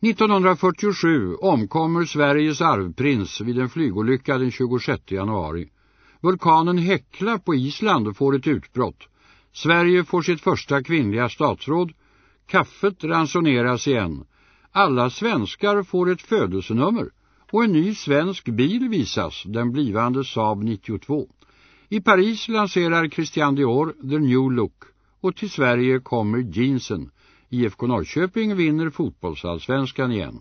1947 omkommer Sveriges arvprins vid en flygolycka den 26 januari. Vulkanen Hekla på Island får ett utbrott. Sverige får sitt första kvinnliga statsråd. Kaffet ransoneras igen. Alla svenskar får ett födelsenummer. Och en ny svensk bil visas, den blivande Saab 92. I Paris lanserar Christian Dior The New Look. Och till Sverige kommer jeansen. IFK Norrköping vinner fotbollsallsvenskan igen.